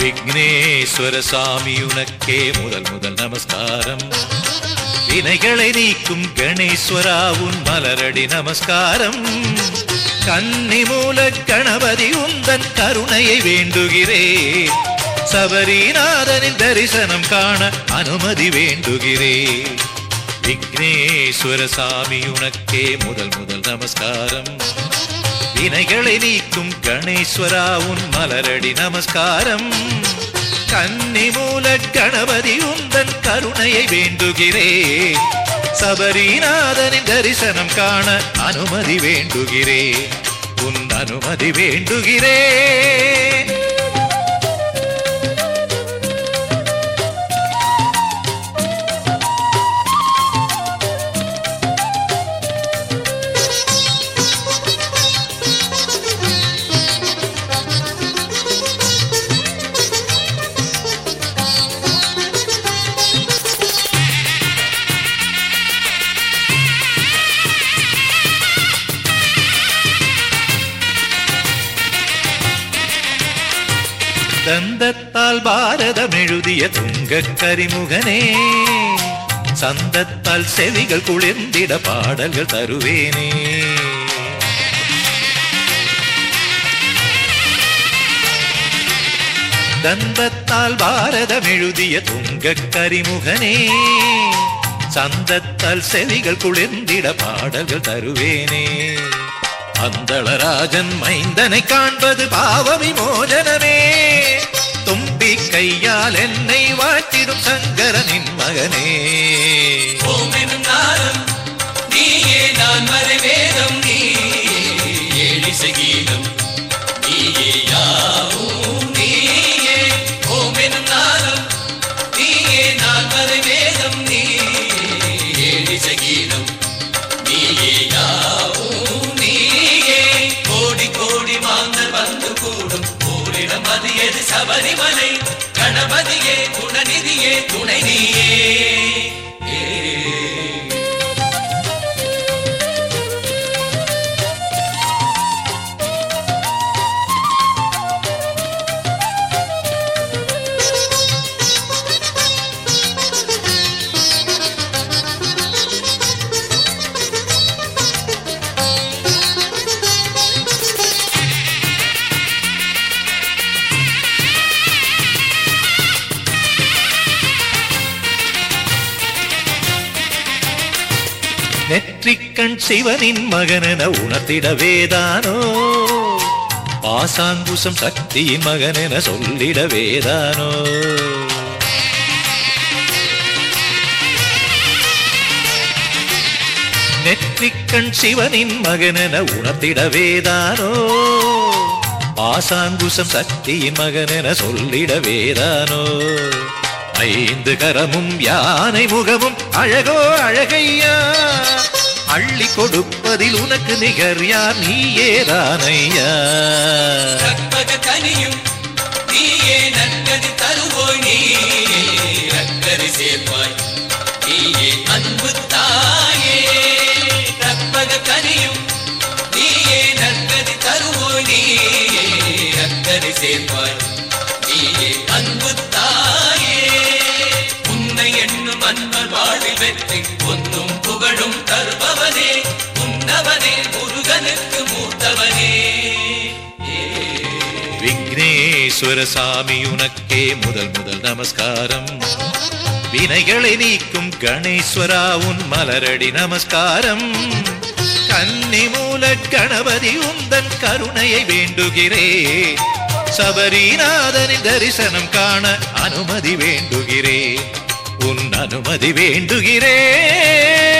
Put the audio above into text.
விக்னேஸ்வர சாமி உனக்கே முதல் முதல் நமஸ்காரம். வினைகளை நீக்கும் கணேஸ்வரா உன் மலரடி நமஸ்காரம். கன்னி மூல கணபதி உந்தன் கருணையை வேண்டுகிறேன் சபரிநாதனின் தரிசனம் காண அனுமதி வேண்டுகிறேன் விக்னேஸ்வர சாமி உனக்கே முதல் முதல் நமஸ்காரம். வினைகளை நீக்கும் கணேஸ்வரா உன் மலரடி நமஸ்காரம். கன்னி மூல கணபதி உந்தன் கருணையை வேண்டுகிறேன் சபரிநாதனின் தரிசனம் காண அனுமதி வேண்டுகிறேன் உன் அனுமதி வேண்டுகிறேன் தந்தத்தால் பாரதம் எழுதிய துங்க கரிமுகனே சந்தத்தால் செவிகள் குளிர்ந்திட பாடல்கள் தருவேனே. தந்தத்தால் பாரதம் எழுதிய துங்க கரிமுகனே சந்தத்தால் செவிகள் குளிர்ந்திட பாடல்கள் தருவேனே. அந்தளராஜன் மைந்தனை காண்பது பாவ விமோசனமே. கையால் என்னை வாட்டிடும் சங்கரனின் மகனே. சபரிமலை கணபதியே குணநிதி நெற்றிக்கண் சிவனின் மகனென உணர்த்திடவேதானோ பாசாங்குசம் சக்தியின் மகனென சொல்லிடவேதானோ நெற்றிக்கண் சிவனின் மகனென உணர்த்திடவேதானோ பாசாங்குசம் சக்தியின் மகனென சொல்லிடவேதானோ ஐந்து கரமும் யானை முகமும் அழகோ அழகையா? அள்ளி கொடுப்பதில் உனக்கு நிகர் யார் நீயேதானையா? கற்பக கனியும் நீயே நன்கதி தருவோய் நீ. ரக்கரி சேர்ப்பாய் நீயே அன்பு தாயே. கற்பக கனியும் நீயே நன்கதி தருவோய் நீயே ரக்கரி சேர்ப்பாய் நீயே அன்பு தாயே. உன்னை எண்ணும் அன்பர் வாழ்வில் வெற்றி ஒன்னும் விக்னேஸ்வர சாமி உனக்கே முதல் முதல் நமஸ்காரம். வினைகளை நீக்கும் கணேஸ்வரா உன் மலரடி நமஸ்காரம். கன்னி மூல கணபதி உந்தன் கருணையை வேண்டுகிறே. சபரிநாதனின் தரிசனம் காண அனுமதி வேண்டுகிறே. உன் அனுமதி வேண்டுகிறேன்